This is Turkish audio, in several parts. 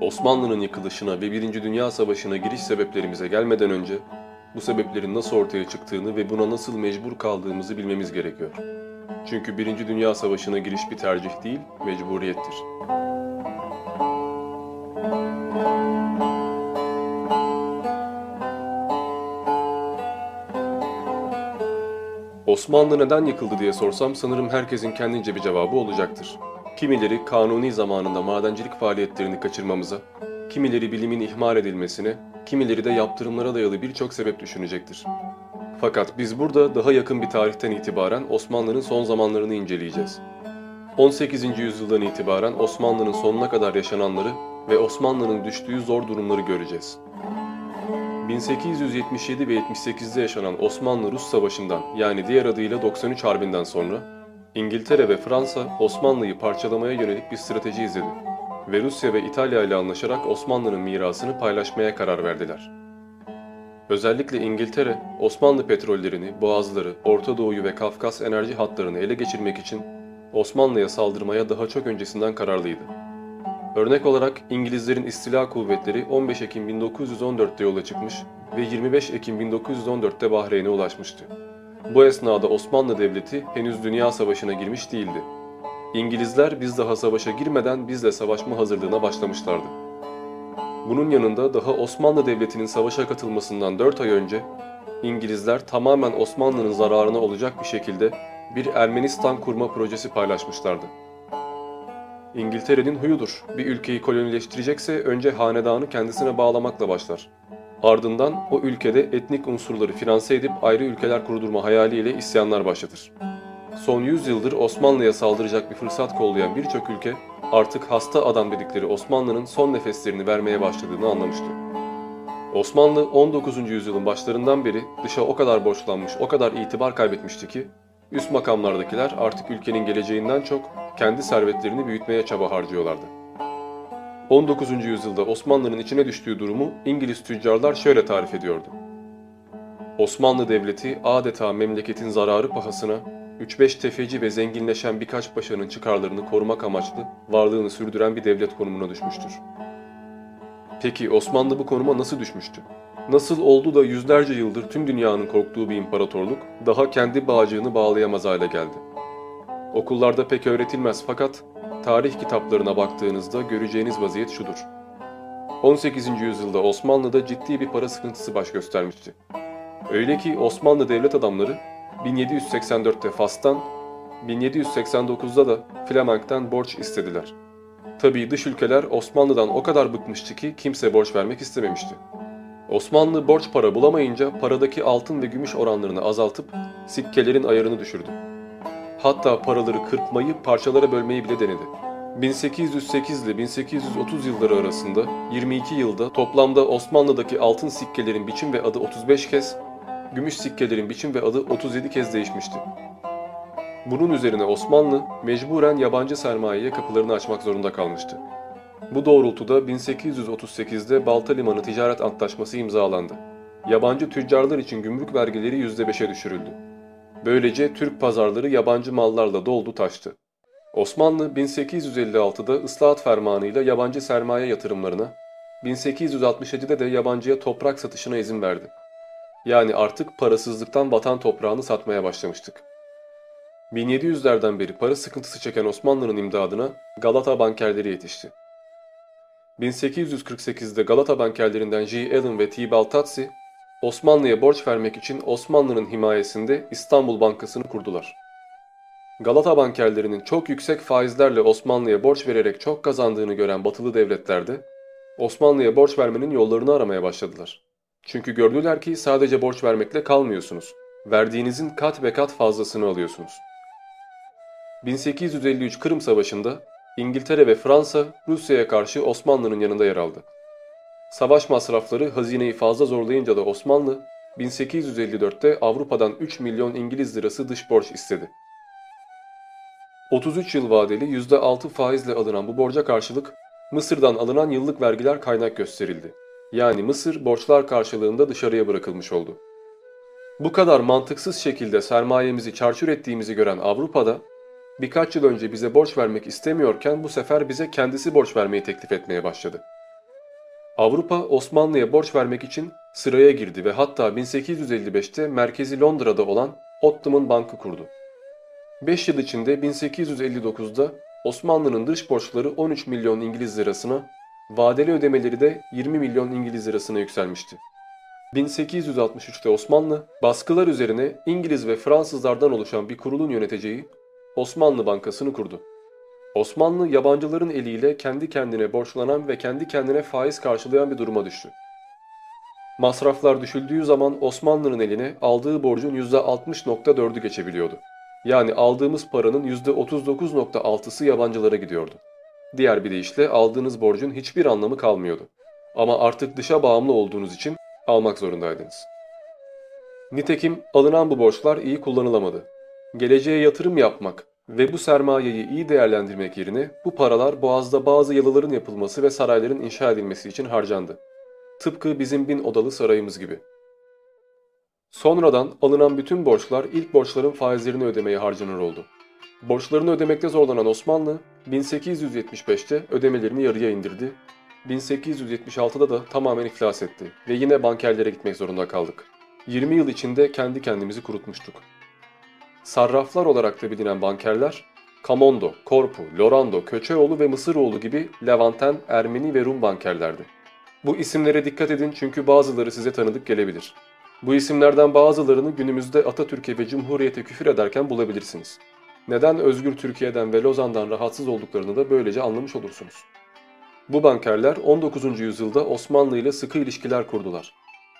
Osmanlı'nın yıkılışına ve Birinci Dünya Savaşı'na giriş sebeplerimize gelmeden önce bu sebeplerin nasıl ortaya çıktığını ve buna nasıl mecbur kaldığımızı bilmemiz gerekiyor. Çünkü Birinci Dünya Savaşı'na giriş bir tercih değil, mecburiyettir. Osmanlı neden yıkıldı diye sorsam sanırım herkesin kendince bir cevabı olacaktır. Kimileri kanuni zamanında madencilik faaliyetlerini kaçırmamıza, kimileri bilimin ihmal edilmesine, kimileri de yaptırımlara dayalı birçok sebep düşünecektir. Fakat biz burada daha yakın bir tarihten itibaren Osmanlı'nın son zamanlarını inceleyeceğiz. 18. yüzyıldan itibaren Osmanlı'nın sonuna kadar yaşananları ve Osmanlı'nın düştüğü zor durumları göreceğiz. 1877 ve 78'de yaşanan Osmanlı-Rus Savaşı'ndan yani diğer adıyla 93 Harbi'nden sonra İngiltere ve Fransa Osmanlı'yı parçalamaya yönelik bir strateji izledi ve Rusya ve İtalya ile anlaşarak Osmanlı'nın mirasını paylaşmaya karar verdiler. Özellikle İngiltere, Osmanlı petrollerini, boğazları, Orta Doğu'yu ve Kafkas enerji hatlarını ele geçirmek için Osmanlı'ya saldırmaya daha çok öncesinden kararlıydı. Örnek olarak İngilizlerin istila kuvvetleri 15 Ekim 1914'te yola çıkmış ve 25 Ekim 1914'te Bahreyn'e ulaşmıştı. Bu esnada Osmanlı Devleti henüz Dünya Savaşı'na girmiş değildi. İngilizler biz daha savaşa girmeden bizle savaşma hazırlığına başlamışlardı. Bunun yanında daha Osmanlı Devleti'nin savaşa katılmasından 4 ay önce İngilizler tamamen Osmanlı'nın zararına olacak bir şekilde bir Ermenistan kurma projesi paylaşmışlardı. İngiltere'nin huyudur. Bir ülkeyi kolonileştirecekse önce hanedanı kendisine bağlamakla başlar. Ardından o ülkede etnik unsurları finanse edip ayrı ülkeler kurdurma hayaliyle isyanlar başlatır. Son 100 yıldır Osmanlı'ya saldıracak bir fırsat kollayan birçok ülke artık hasta adam dedikleri Osmanlı'nın son nefeslerini vermeye başladığını anlamıştı. Osmanlı 19. yüzyılın başlarından beri dışa o kadar borçlanmış, o kadar itibar kaybetmişti ki üst makamlardakiler artık ülkenin geleceğinden çok kendi servetlerini büyütmeye çaba harcıyorlardı. 19. yüzyılda Osmanlı'nın içine düştüğü durumu İngiliz tüccarlar şöyle tarif ediyordu. Osmanlı Devleti adeta memleketin zararı pahasına 3-5 tefeci ve zenginleşen birkaç paşanın çıkarlarını korumak amaçlı varlığını sürdüren bir devlet konumuna düşmüştür. Peki Osmanlı bu konuma nasıl düşmüştü? Nasıl oldu da yüzlerce yıldır tüm dünyanın korktuğu bir imparatorluk daha kendi bağcığını bağlayamaz hale geldi? Okullarda pek öğretilmez fakat tarih kitaplarına baktığınızda göreceğiniz vaziyet şudur. 18. yüzyılda Osmanlı'da ciddi bir para sıkıntısı baş göstermişti. Öyle ki Osmanlı devlet adamları 1784'te Fas'tan, 1789'da da Flemenk'ten borç istediler. Tabii dış ülkeler Osmanlı'dan o kadar bıkmıştı ki kimse borç vermek istememişti. Osmanlı borç para bulamayınca paradaki altın ve gümüş oranlarını azaltıp sikkelerin ayarını düşürdü. Hatta paraları kırpmayı, parçalara bölmeyi bile denedi. 1808 ile 1830 yılları arasında 22 yılda toplamda Osmanlı'daki altın sikkelerin biçim ve adı 35 kez, gümüş sikkelerin biçim ve adı 37 kez değişmişti. Bunun üzerine Osmanlı mecburen yabancı sermayeye kapılarını açmak zorunda kalmıştı. Bu doğrultuda 1838'de Balta Limanı Ticaret Antlaşması imzalandı. Yabancı tüccarlar için gümrük vergileri %5'e düşürüldü. Böylece Türk pazarları yabancı mallarla doldu taştı. Osmanlı 1856'da ıslahat fermanıyla yabancı sermaye yatırımlarına, 1867'de de yabancıya toprak satışına izin verdi. Yani artık parasızlıktan vatan toprağını satmaya başlamıştık. 1700'lerden beri para sıkıntısı çeken Osmanlı'nın imdadına Galata bankerleri yetişti. 1848'de Galata bankerlerinden J. Allen ve T. Baltazzi, Osmanlı'ya borç vermek için Osmanlı'nın himayesinde İstanbul Bankası'nı kurdular. Galata bankerlerinin çok yüksek faizlerle Osmanlı'ya borç vererek çok kazandığını gören batılı devletler de Osmanlı'ya borç vermenin yollarını aramaya başladılar. Çünkü gördüler ki sadece borç vermekle kalmıyorsunuz. Verdiğinizin kat ve kat fazlasını alıyorsunuz. 1853 Kırım Savaşı'nda İngiltere ve Fransa Rusya'ya karşı Osmanlı'nın yanında yer aldı. Savaş masrafları hazineyi fazla zorlayınca da Osmanlı 1854'te Avrupa'dan 3 milyon İngiliz lirası dış borç istedi. 33 yıl vadeli %6 faizle alınan bu borca karşılık Mısır'dan alınan yıllık vergiler kaynak gösterildi. Yani Mısır borçlar karşılığında dışarıya bırakılmış oldu. Bu kadar mantıksız şekilde sermayemizi çarçur ettiğimizi gören Avrupa'da birkaç yıl önce bize borç vermek istemiyorken bu sefer bize kendisi borç vermeyi teklif etmeye başladı. Avrupa Osmanlı'ya borç vermek için sıraya girdi ve hatta 1855'te merkezi Londra'da olan Ottoman Bank'ı kurdu. 5 yıl içinde 1859'da Osmanlı'nın dış borçları 13 milyon İngiliz lirasına, vadeli ödemeleri de 20 milyon İngiliz lirasına yükselmişti. 1863'te Osmanlı, baskılar üzerine İngiliz ve Fransızlardan oluşan bir kurulun yöneteceği Osmanlı Bankası'nı kurdu. Osmanlı, yabancıların eliyle kendi kendine borçlanan ve kendi kendine faiz karşılayan bir duruma düştü. Masraflar düşüldüğü zaman Osmanlı'nın eline aldığı borcun %60.4'ü geçebiliyordu. Yani aldığımız paranın %39.6'sı yabancılara gidiyordu. Diğer bir deyişle aldığınız borcun hiçbir anlamı kalmıyordu. Ama artık dışa bağımlı olduğunuz için almak zorundaydınız. Nitekim alınan bu borçlar iyi kullanılamadı. Geleceğe yatırım yapmak ve bu sermayeyi iyi değerlendirmek yerine bu paralar Boğaz'da bazı yalıların yapılması ve sarayların inşa edilmesi için harcandı. Tıpkı bizim bin odalı sarayımız gibi. Sonradan alınan bütün borçlar ilk borçların faizlerini ödemeye harcanır oldu. Borçlarını ödemekte zorlanan Osmanlı 1875'te ödemelerini yarıya indirdi 1876'da da tamamen iflas etti ve yine bankerlere gitmek zorunda kaldık. 20 yıl içinde kendi kendimizi kurutmuştuk. Sarraflar olarak da bilinen bankerler, Kamondo, Korpu, Lorando, Köçeoğlu ve Mısıroğlu gibi Levanten, Ermeni ve Rum bankerlerdi. Bu isimlere dikkat edin çünkü bazıları size tanıdık gelebilir. Bu isimlerden bazılarını günümüzde Atatürk'e ve Cumhuriyet'e küfür ederken bulabilirsiniz. Neden özgür Türkiye'den ve Lozan'dan rahatsız olduklarını da böylece anlamış olursunuz. Bu bankerler 19. yüzyılda Osmanlı ile sıkı ilişkiler kurdular.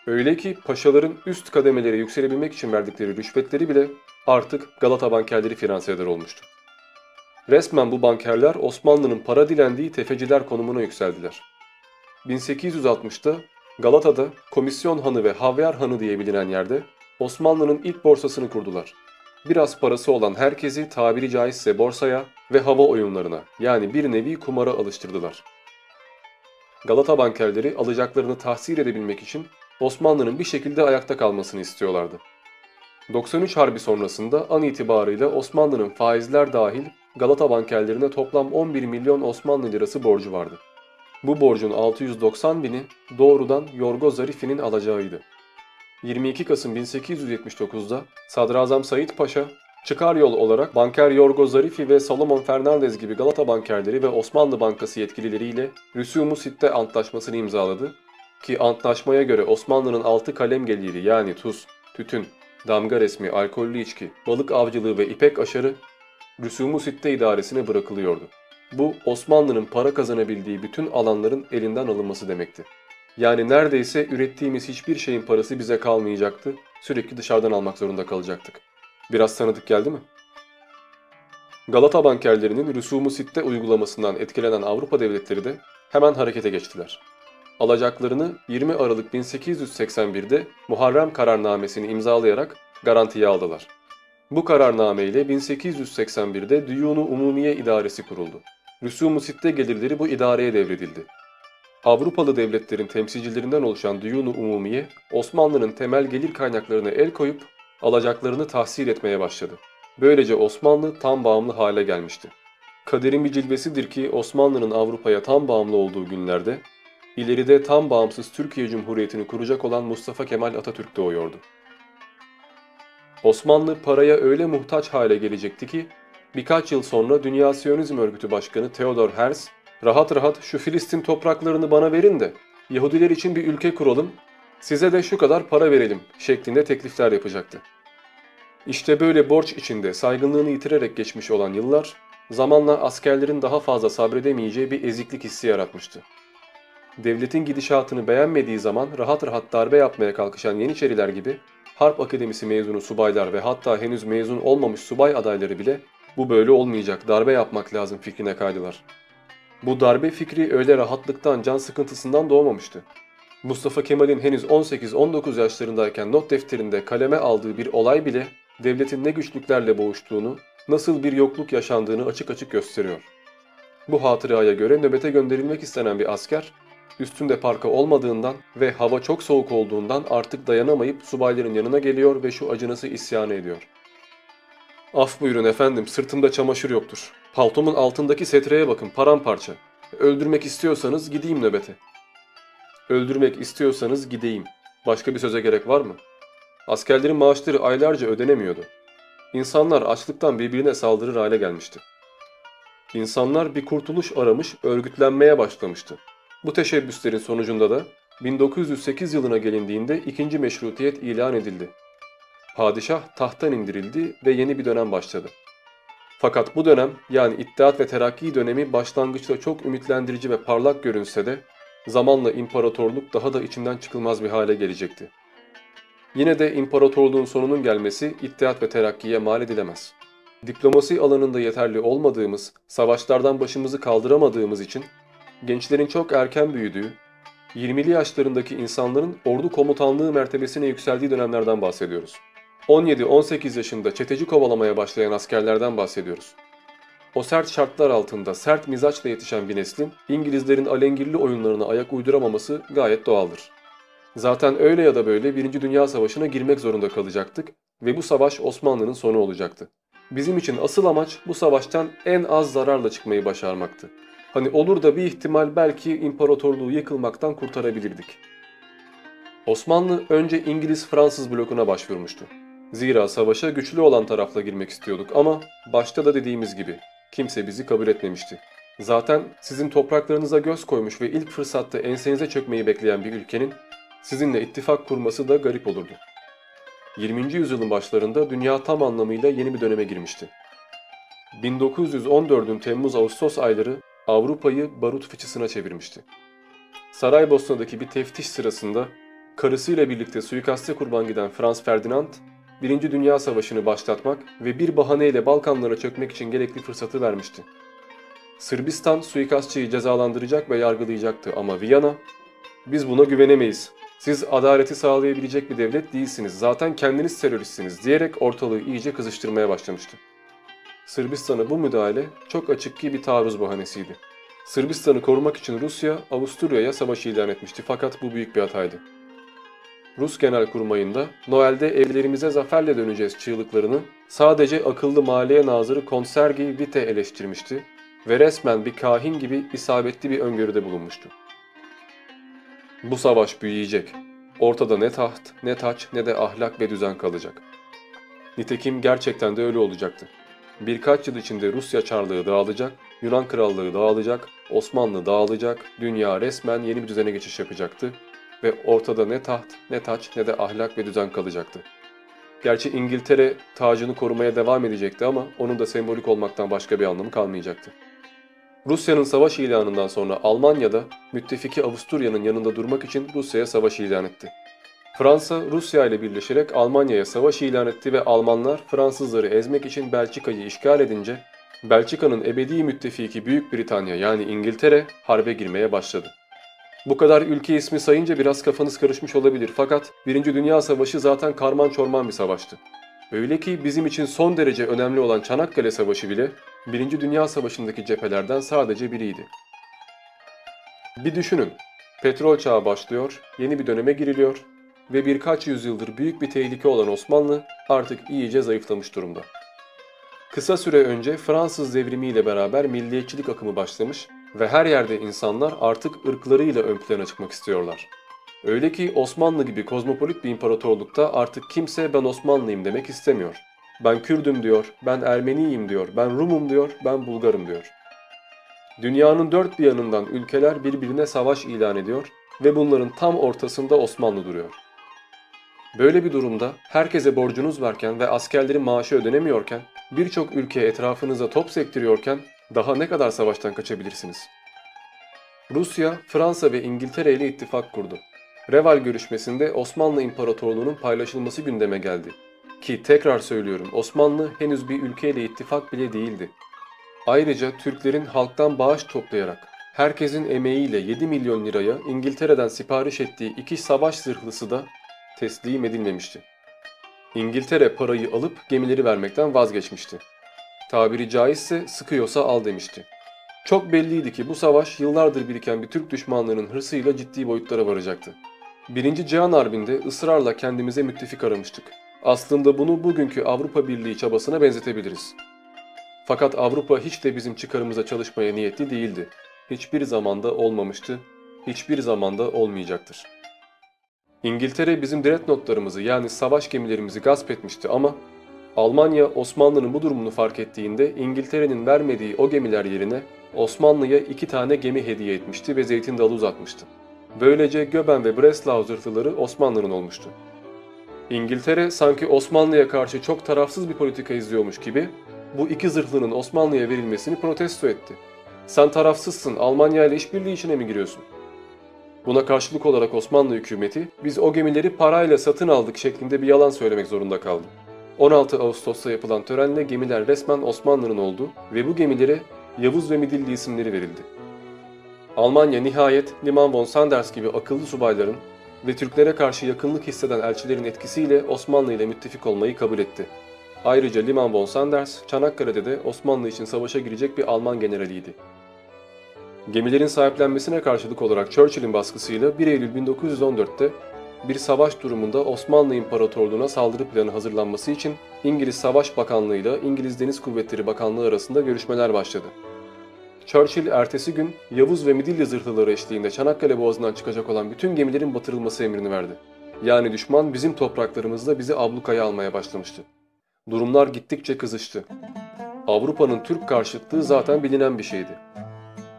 Öyle ki paşaların üst kademelere yükselebilmek için verdikleri rüşvetleri bile artık Galata bankerleri finanse eder olmuştu. Resmen bu bankerler Osmanlı'nın para dilendiği tefeciler konumuna yükseldiler. 1860'da Galata'da Komisyon Hanı ve Havyar Hanı diye bilinen yerde Osmanlı'nın ilk borsasını kurdular. Biraz parası olan herkesi tabiri caizse borsaya ve hava oyunlarına yani bir nevi kumara alıştırdılar. Galata bankerleri alacaklarını tahsil edebilmek için Osmanlı'nın bir şekilde ayakta kalmasını istiyorlardı. 93 Harbi sonrasında an itibarıyla Osmanlı'nın faizler dahil Galata bankerlerine toplam 11 milyon Osmanlı lirası borcu vardı. Bu borcun 690 bini doğrudan Yorgo Zarifi'nin alacağıydı. 22 Kasım 1879'da Sadrazam Said Paşa çıkar yol olarak banker Yorgo Zarifi ve Salomon Fernandez gibi Galata bankerleri ve Osmanlı Bankası yetkilileriyle Rüsumu Sitte Antlaşması'nı imzaladı ki antlaşmaya göre Osmanlı'nın altı kalem geliri yani tuz, tütün, damga resmi, alkollü içki, balık avcılığı ve ipek aşarı Rüsumu Sitte idaresine bırakılıyordu. Bu Osmanlı'nın para kazanabildiği bütün alanların elinden alınması demekti. Yani neredeyse ürettiğimiz hiçbir şeyin parası bize kalmayacaktı, sürekli dışarıdan almak zorunda kalacaktık. Biraz tanıdık geldi mi? Galata bankerlerinin rüsumu sitte uygulamasından etkilenen Avrupa devletleri de hemen harekete geçtiler. Alacaklarını 20 Aralık 1881'de Muharrem kararnamesini imzalayarak garantiye aldılar. Bu kararname ile 1881'de Düyunu Umumiye İdaresi kuruldu. Rüsumu sitte gelirleri bu idareye devredildi. Avrupalı devletlerin temsilcilerinden oluşan Düyunu Umumiye, Osmanlı'nın temel gelir kaynaklarına el koyup alacaklarını tahsil etmeye başladı. Böylece Osmanlı tam bağımlı hale gelmişti. Kaderin bir cilvesidir ki Osmanlı'nın Avrupa'ya tam bağımlı olduğu günlerde, ileride tam bağımsız Türkiye Cumhuriyeti'ni kuracak olan Mustafa Kemal Atatürk doğuyordu. Osmanlı paraya öyle muhtaç hale gelecekti ki, birkaç yıl sonra Dünya Siyonizm Örgütü Başkanı Theodor Herzl, rahat rahat şu Filistin topraklarını bana verin de Yahudiler için bir ülke kuralım, size de şu kadar para verelim şeklinde teklifler yapacaktı. İşte böyle borç içinde saygınlığını yitirerek geçmiş olan yıllar, zamanla askerlerin daha fazla sabredemeyeceği bir eziklik hissi yaratmıştı. Devletin gidişatını beğenmediği zaman rahat rahat darbe yapmaya kalkışan Yeniçeriler gibi Harp Akademisi mezunu subaylar ve hatta henüz mezun olmamış subay adayları bile bu böyle olmayacak darbe yapmak lazım fikrine kaydılar. Bu darbe fikri öyle rahatlıktan, can sıkıntısından doğmamıştı. Mustafa Kemal'in henüz 18-19 yaşlarındayken not defterinde kaleme aldığı bir olay bile devletin ne güçlüklerle boğuştuğunu, nasıl bir yokluk yaşandığını açık açık gösteriyor. Bu hatıraya göre nöbete gönderilmek istenen bir asker, üstünde parka olmadığından ve hava çok soğuk olduğundan artık dayanamayıp subayların yanına geliyor ve şu acınası isyanı ediyor. Af buyurun efendim, sırtımda çamaşır yoktur. Paltomun altındaki setreye bakın, paramparça. Öldürmek istiyorsanız gideyim nöbete. Öldürmek istiyorsanız gideyim. Başka bir söze gerek var mı? Askerlerin maaşları aylarca ödenemiyordu. İnsanlar açlıktan birbirine saldırır hale gelmişti. İnsanlar bir kurtuluş aramış, örgütlenmeye başlamıştı. Bu teşebbüslerin sonucunda da 1908 yılına gelindiğinde ikinci meşrutiyet ilan edildi. Padişah tahttan indirildi ve yeni bir dönem başladı. Fakat bu dönem yani İttihat ve Terakki dönemi başlangıçta çok ümitlendirici ve parlak görünse de zamanla imparatorluk daha da içinden çıkılmaz bir hale gelecekti. Yine de imparatorluğun sonunun gelmesi İttihat ve Terakki'ye mal edilemez. Diplomasi alanında yeterli olmadığımız, savaşlardan başımızı kaldıramadığımız için gençlerin çok erken büyüdüğü, 20'li yaşlarındaki insanların ordu komutanlığı mertebesine yükseldiği dönemlerden bahsediyoruz. 17-18 yaşında çeteci kovalamaya başlayan askerlerden bahsediyoruz. O sert şartlar altında sert mizaçla yetişen bir neslin İngilizlerin alengirli oyunlarına ayak uyduramaması gayet doğaldır. Zaten öyle ya da böyle Birinci Dünya Savaşı'na girmek zorunda kalacaktık ve bu savaş Osmanlı'nın sonu olacaktı. Bizim için asıl amaç bu savaştan en az zararla çıkmayı başarmaktı. Hani olur da bir ihtimal belki imparatorluğu yıkılmaktan kurtarabilirdik. Osmanlı önce İngiliz-Fransız blokuna başvurmuştu. Zira savaşa güçlü olan tarafla girmek istiyorduk ama başta da dediğimiz gibi kimse bizi kabul etmemişti. Zaten sizin topraklarınıza göz koymuş ve ilk fırsatta ensenize çökmeyi bekleyen bir ülkenin sizinle ittifak kurması da garip olurdu. 20. yüzyılın başlarında dünya tam anlamıyla yeni bir döneme girmişti. 1914'ün Temmuz-Ağustos ayları Avrupa'yı barut fıçısına çevirmişti. Saraybosna'daki bir teftiş sırasında karısıyla birlikte suikaste kurban giden Franz Ferdinand, Birinci Dünya Savaşı'nı başlatmak ve bir bahaneyle Balkanlara çökmek için gerekli fırsatı vermişti. Sırbistan suikastçıyı cezalandıracak ve yargılayacaktı ama Viyana, biz buna güvenemeyiz. Siz adaleti sağlayabilecek bir devlet değilsiniz. Zaten kendiniz teröristsiniz diyerek ortalığı iyice kızıştırmaya başlamıştı. Sırbistan'a bu müdahale çok açık ki bir taarruz bahanesiydi. Sırbistan'ı korumak için Rusya, Avusturya'ya savaş ilan etmişti fakat bu büyük bir hataydı. Rus Genelkurmayı'nda Noel'de evlerimize zaferle döneceğiz çığlıklarını sadece akıllı maliye nazırı Konsergi Vite eleştirmişti ve resmen bir kahin gibi isabetli bir öngörüde bulunmuştu. Bu savaş büyüyecek. Ortada ne taht, ne taç, ne de ahlak ve düzen kalacak. Nitekim gerçekten de öyle olacaktı. Birkaç yıl içinde Rusya Çarlığı dağılacak, Yunan Krallığı dağılacak, Osmanlı dağılacak, dünya resmen yeni bir düzene geçiş yapacaktı ve ortada ne taht, ne taç, ne de ahlak ve düzen kalacaktı. Gerçi İngiltere tacını korumaya devam edecekti ama onun da sembolik olmaktan başka bir anlamı kalmayacaktı. Rusya'nın savaş ilanından sonra Almanya'da müttefiki Avusturya'nın yanında durmak için Rusya'ya savaş ilan etti. Fransa Rusya ile birleşerek Almanya'ya savaş ilan etti ve Almanlar Fransızları ezmek için Belçika'yı işgal edince Belçika'nın ebedi müttefiki Büyük Britanya yani İngiltere harbe girmeye başladı. Bu kadar ülke ismi sayınca biraz kafanız karışmış olabilir fakat Birinci Dünya Savaşı zaten karman çorman bir savaştı. Öyle ki bizim için son derece önemli olan Çanakkale Savaşı bile Birinci Dünya Savaşı'ndaki cephelerden sadece biriydi. Bir düşünün, petrol çağı başlıyor, yeni bir döneme giriliyor ve birkaç yüzyıldır büyük bir tehlike olan Osmanlı artık iyice zayıflamış durumda. Kısa süre önce Fransız devrimiyle beraber milliyetçilik akımı başlamış ve her yerde insanlar artık ırklarıyla ön plana çıkmak istiyorlar. Öyle ki Osmanlı gibi kozmopolit bir imparatorlukta artık kimse ben Osmanlıyım demek istemiyor. Ben Kürdüm diyor, ben Ermeniyim diyor, ben Rumum diyor, ben Bulgarım diyor. Dünyanın dört bir yanından ülkeler birbirine savaş ilan ediyor ve bunların tam ortasında Osmanlı duruyor. Böyle bir durumda herkese borcunuz varken ve askerlerin maaşı ödenemiyorken, birçok ülke etrafınıza top sektiriyorken daha ne kadar savaştan kaçabilirsiniz? Rusya, Fransa ve İngiltere ile ittifak kurdu. Reval görüşmesinde Osmanlı İmparatorluğu'nun paylaşılması gündeme geldi. Ki tekrar söylüyorum Osmanlı henüz bir ülkeyle ittifak bile değildi. Ayrıca Türklerin halktan bağış toplayarak herkesin emeğiyle 7 milyon liraya İngiltere'den sipariş ettiği iki savaş zırhlısı da teslim edilmemişti. İngiltere parayı alıp gemileri vermekten vazgeçmişti. Tabiri caizse sıkıyorsa al demişti. Çok belliydi ki bu savaş yıllardır biriken bir Türk düşmanlığının hırsıyla ciddi boyutlara varacaktı. Birinci Cihan Harbi'nde ısrarla kendimize müttefik aramıştık. Aslında bunu bugünkü Avrupa Birliği çabasına benzetebiliriz. Fakat Avrupa hiç de bizim çıkarımıza çalışmaya niyetli değildi. Hiçbir zamanda olmamıştı, hiçbir zamanda olmayacaktır. İngiltere bizim dreadnoughtlarımızı yani savaş gemilerimizi gasp etmişti ama Almanya Osmanlı'nın bu durumunu fark ettiğinde İngiltere'nin vermediği o gemiler yerine Osmanlı'ya iki tane gemi hediye etmişti ve zeytin dalı uzatmıştı. Böylece Göben ve Breslau zırhlıları Osmanlı'nın olmuştu. İngiltere sanki Osmanlı'ya karşı çok tarafsız bir politika izliyormuş gibi bu iki zırhlının Osmanlı'ya verilmesini protesto etti. Sen tarafsızsın, Almanya ile işbirliği içine mi giriyorsun? Buna karşılık olarak Osmanlı hükümeti biz o gemileri parayla satın aldık şeklinde bir yalan söylemek zorunda kaldı. 16 Ağustos'ta yapılan törenle gemiler resmen Osmanlı'nın oldu ve bu gemilere Yavuz ve Midilli isimleri verildi. Almanya nihayet Liman von Sanders gibi akıllı subayların ve Türklere karşı yakınlık hisseden elçilerin etkisiyle Osmanlı ile müttefik olmayı kabul etti. Ayrıca Liman von Sanders, Çanakkale'de de Osmanlı için savaşa girecek bir Alman generaliydi. Gemilerin sahiplenmesine karşılık olarak Churchill'in baskısıyla 1 Eylül 1914'te bir savaş durumunda Osmanlı İmparatorluğu'na saldırı planı hazırlanması için İngiliz Savaş Bakanlığı ile İngiliz Deniz Kuvvetleri Bakanlığı arasında görüşmeler başladı. Churchill ertesi gün Yavuz ve Midilli zırhlıları eşliğinde Çanakkale Boğazı'ndan çıkacak olan bütün gemilerin batırılması emrini verdi. Yani düşman bizim topraklarımızda bizi ablukaya almaya başlamıştı. Durumlar gittikçe kızıştı. Avrupa'nın Türk karşıtlığı zaten bilinen bir şeydi.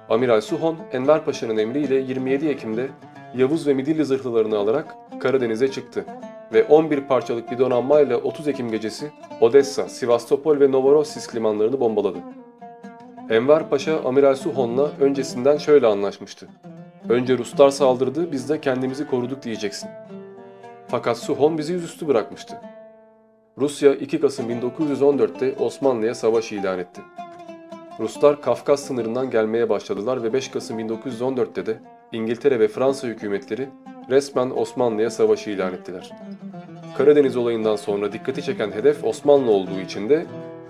Amiral Suhon, Enver Paşa'nın emriyle 27 Ekim'de Yavuz ve Midilli zırhlılarını alarak Karadeniz'e çıktı ve 11 parçalık bir donanmayla 30 Ekim gecesi Odessa, Sivastopol ve Novorossiysk limanlarını bombaladı. Enver Paşa Amiral Suhon'la öncesinden şöyle anlaşmıştı. Önce Ruslar saldırdı, biz de kendimizi koruduk diyeceksin. Fakat Suhon bizi yüzüstü bırakmıştı. Rusya 2 Kasım 1914'te Osmanlı'ya savaş ilan etti. Ruslar Kafkas sınırından gelmeye başladılar ve 5 Kasım 1914'te de İngiltere ve Fransa hükümetleri resmen Osmanlı'ya savaşı ilan ettiler. Karadeniz olayından sonra dikkati çeken hedef Osmanlı olduğu için de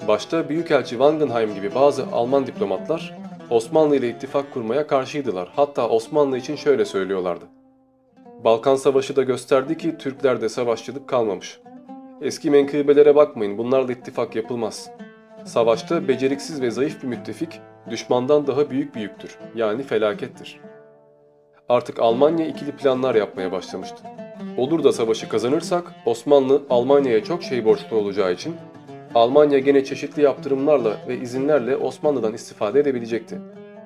başta Büyükelçi Wangenheim gibi bazı Alman diplomatlar Osmanlı ile ittifak kurmaya karşıydılar. Hatta Osmanlı için şöyle söylüyorlardı. Balkan Savaşı da gösterdi ki Türklerde savaşçılık kalmamış. Eski menkıbelere bakmayın bunlarla ittifak yapılmaz. Savaşta beceriksiz ve zayıf bir müttefik düşmandan daha büyük bir yüktür. Yani felakettir. Artık Almanya ikili planlar yapmaya başlamıştı. Olur da savaşı kazanırsak Osmanlı Almanya'ya çok şey borçlu olacağı için Almanya gene çeşitli yaptırımlarla ve izinlerle Osmanlı'dan istifade edebilecekti.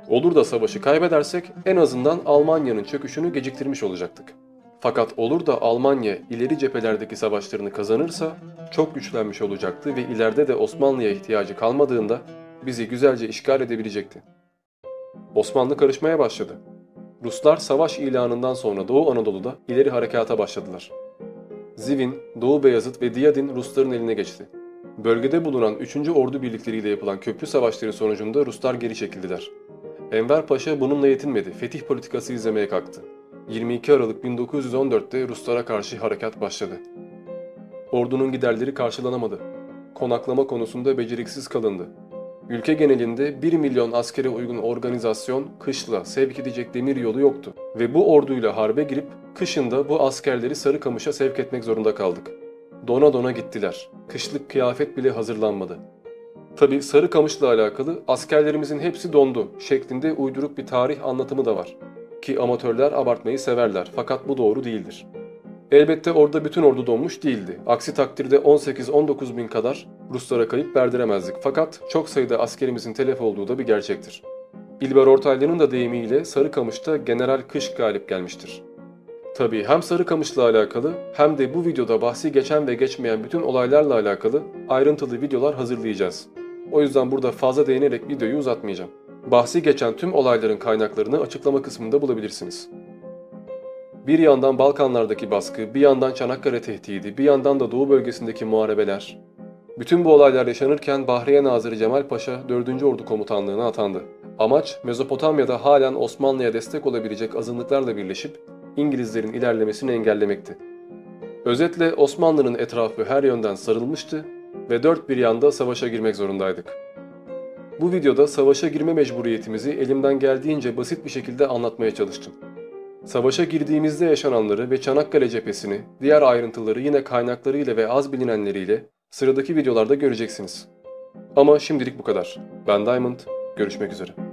Olur da savaşı kaybedersek en azından Almanya'nın çöküşünü geciktirmiş olacaktık. Fakat olur da Almanya ileri cephelerdeki savaşlarını kazanırsa çok güçlenmiş olacaktı ve ileride de Osmanlı'ya ihtiyacı kalmadığında bizi güzelce işgal edebilecekti. Osmanlı karışmaya başladı. Ruslar savaş ilanından sonra Doğu Anadolu'da ileri harekata başladılar. Zivin, Doğu Beyazıt ve Diyadin Rusların eline geçti. Bölgede bulunan 3. Ordu birlikleriyle yapılan köprü savaşları sonucunda Ruslar geri çekildiler. Enver Paşa bununla yetinmedi, fetih politikası izlemeye kalktı. 22 Aralık 1914'te Ruslara karşı harekat başladı. Ordunun giderleri karşılanamadı. Konaklama konusunda beceriksiz kalındı. Ülke genelinde 1 milyon askere uygun organizasyon, kışla sevk edecek demir yolu yoktu. Ve bu orduyla harbe girip kışında bu askerleri Sarıkamış'a sevk etmek zorunda kaldık. Dona dona gittiler. Kışlık kıyafet bile hazırlanmadı. Tabi Sarıkamış'la alakalı askerlerimizin hepsi dondu şeklinde uyduruk bir tarih anlatımı da var. Ki amatörler abartmayı severler fakat bu doğru değildir. Elbette orada bütün ordu donmuş değildi. Aksi takdirde 18-19 bin kadar Ruslara kayıp verdiremezdik. Fakat çok sayıda askerimizin telef olduğu da bir gerçektir. İlber Ortaylı'nın da deyimiyle Sarıkamış'ta General Kış galip gelmiştir. Tabii hem Sarıkamış'la alakalı hem de bu videoda bahsi geçen ve geçmeyen bütün olaylarla alakalı ayrıntılı videolar hazırlayacağız. O yüzden burada fazla değinerek videoyu uzatmayacağım. Bahsi geçen tüm olayların kaynaklarını açıklama kısmında bulabilirsiniz. Bir yandan Balkanlardaki baskı, bir yandan Çanakkale tehdidi, bir yandan da Doğu bölgesindeki muharebeler. Bütün bu olaylar yaşanırken Bahriye Nazırı Cemal Paşa 4. Ordu Komutanlığı'na atandı. Amaç Mezopotamya'da halen Osmanlı'ya destek olabilecek azınlıklarla birleşip İngilizlerin ilerlemesini engellemekti. Özetle Osmanlı'nın etrafı her yönden sarılmıştı ve dört bir yanda savaşa girmek zorundaydık. Bu videoda savaşa girme mecburiyetimizi elimden geldiğince basit bir şekilde anlatmaya çalıştım. Savaşa girdiğimizde yaşananları ve Çanakkale cephesini, diğer ayrıntıları yine kaynaklarıyla ve az bilinenleriyle sıradaki videolarda göreceksiniz. Ama şimdilik bu kadar. Ben Diamond, görüşmek üzere.